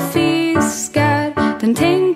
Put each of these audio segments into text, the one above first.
fiskar. Den tänker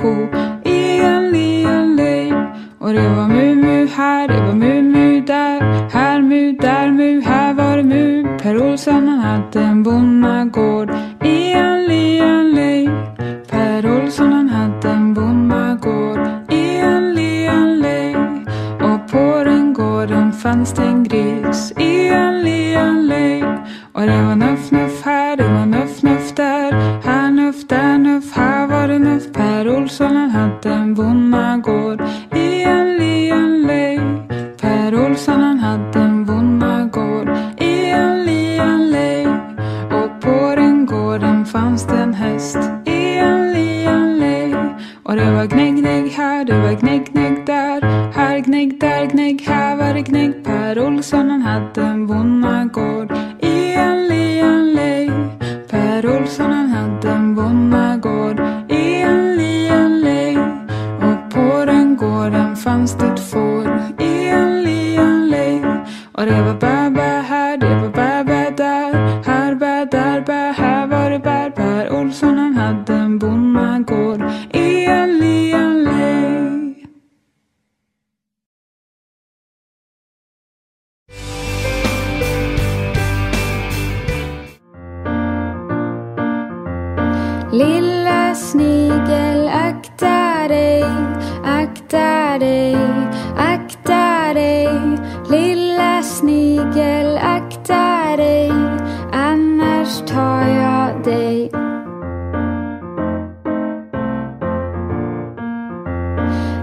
ko i en lien. Och det var mu-mu här, det var mu-mu där. Här mu, där mu, här var det mu. Per Olsson han hade en bonnagård i en lien. Per Olsson han hade en bonnagård i en lien. Och på den gården fanns det en gris i en lien. Och det var Whatever, burn.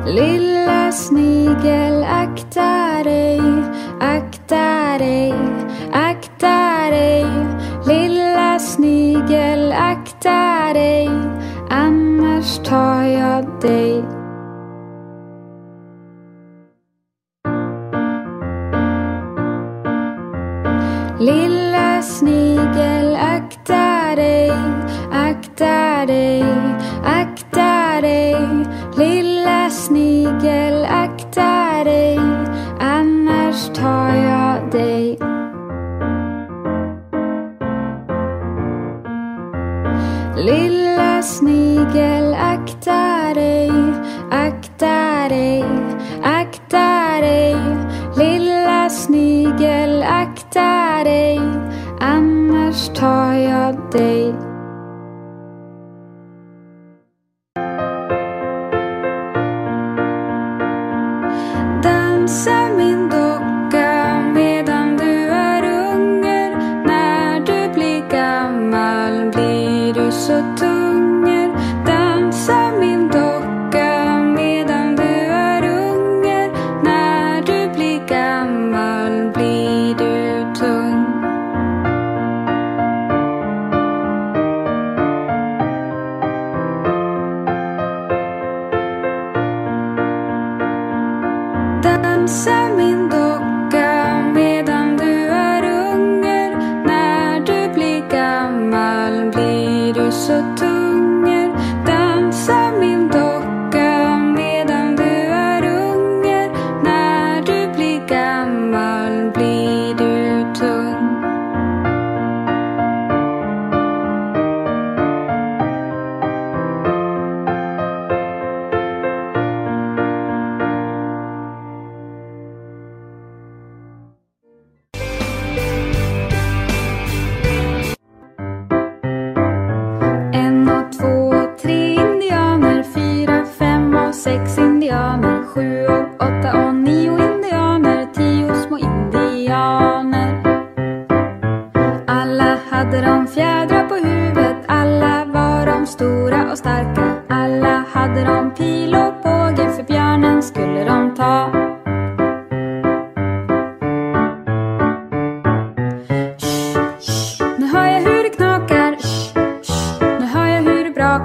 Lilla snigel, akta dig. Lilla snigel, akta dig.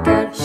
that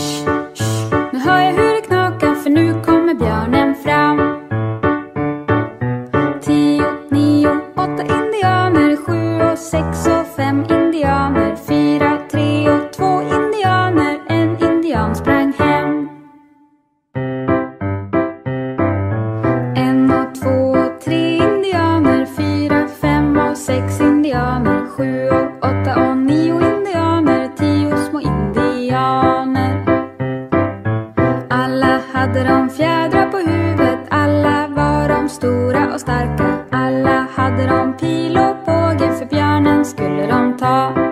감사합니다.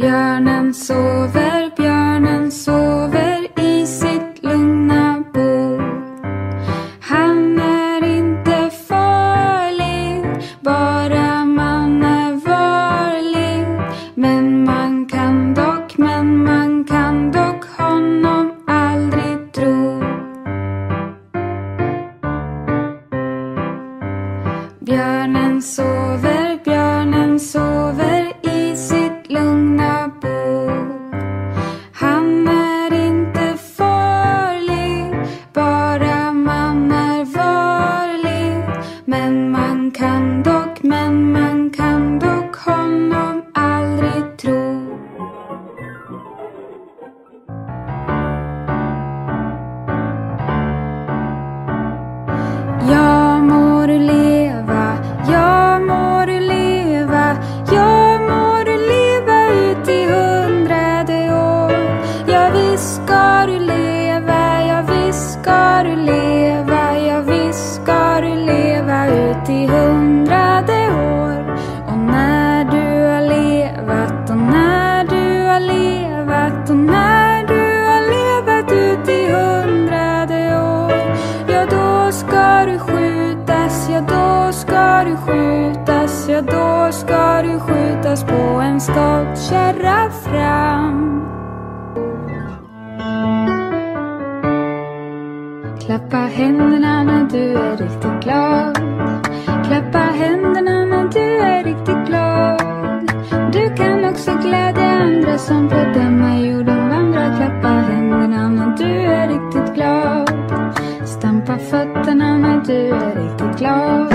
Björnen sover, björnen sover. Ska du skjutas på en skottkärra fram. Klappa händerna när du är riktigt glad. Klappa händerna när du är riktigt glad. Du kan också glädja andra som på denna jorden vandrar. Klappa händerna när du är riktigt glad. Stampa fötterna när du är riktigt glad.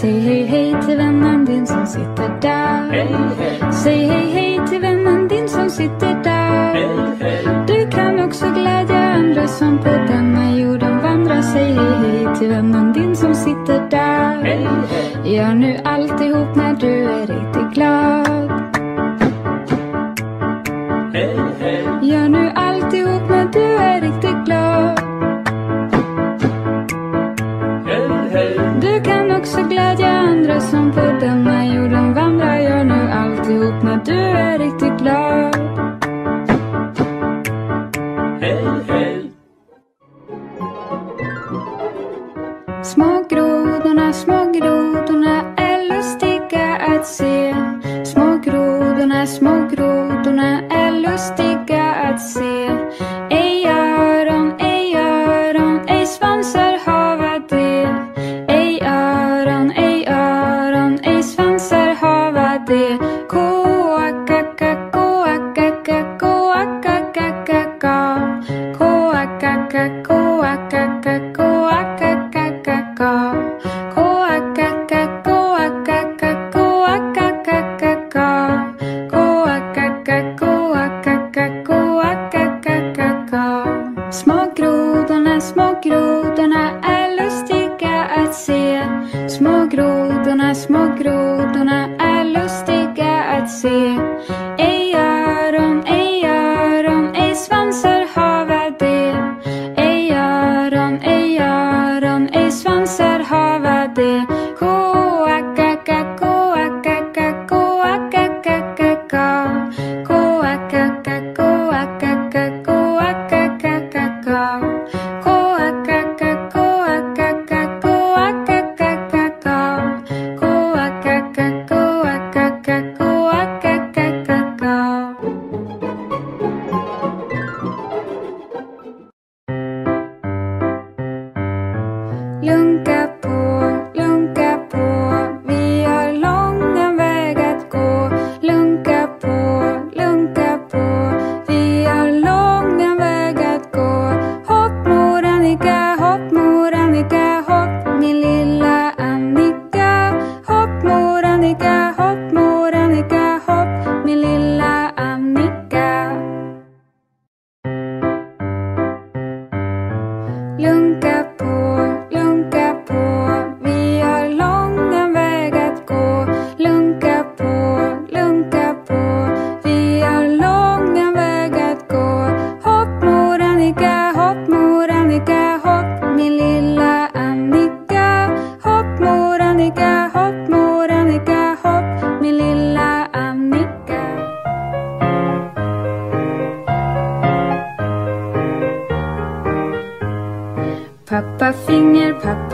Säg hej hej till vännen din som sitter där. Hej, hej, Säg hej hej till vännen din som sitter där. hej, hej. Du kan också glädja andra som på denna jorden vandrar. Säg hej hej till vännen din som sitter där. Hej, hej. Gör nu alltihop när du är riktigt glad.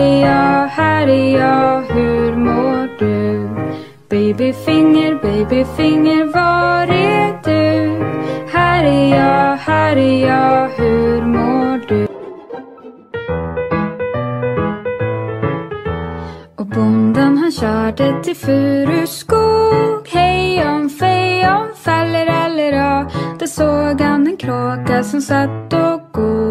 är jag, här är jag, hur mår du? Babyfinger, babyfinger, var är du? Här är jag, här är jag, hur mår du? Och bonden han körde till Furuskog Hejon fejon fallerallera Där såg han en kråka som satt och god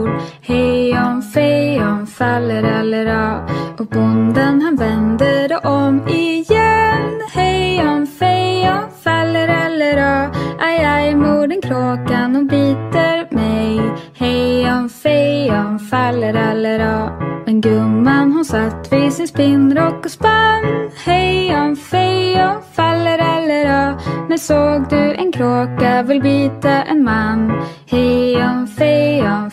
fejon fallerallera Och bonden han vänder om igen. Hejon fejon fallerallera Aj, aj, morden kråkan och biter mig. Hejon fejon fallerallera Men gumman hon satt vid sin spinnrock och spann. Hejon fejon fallerallera När såg du en kråka vill bita en man? Hejon fejon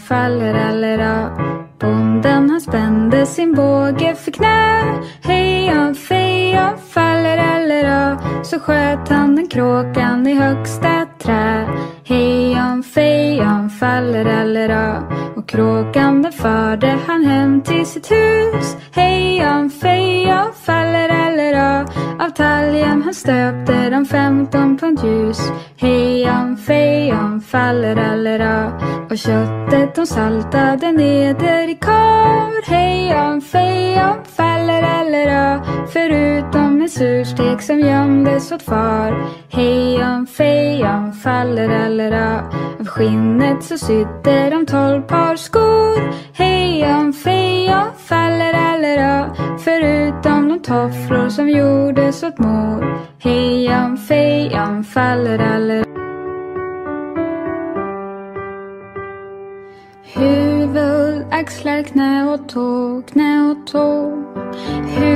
Bonden han spände sin båge för knä. Hejon fejon fallerallera Så sköt han den kråkan i högsta trä. Hejon fejon fallerallera Och kråkan den förde han hem till sitt hus. Hejon fejon fallerallera av talgen han stöpte de femton pund ljus. Hejon fejon fallerallera Och köttet de saltade neder i kar. Hejon fejon fallerallera Förutom en surstek som gömdes åt far. Hejan fejan faller fallerallera Av skinnet så sydde de tolv par skor. Hejan fejan faller fallerallera Förutom de tofflor som gjordes åt mor. Hejan fejan faller fallerallera Huvud, axlar, knä och tå, knä och tå. Huvud,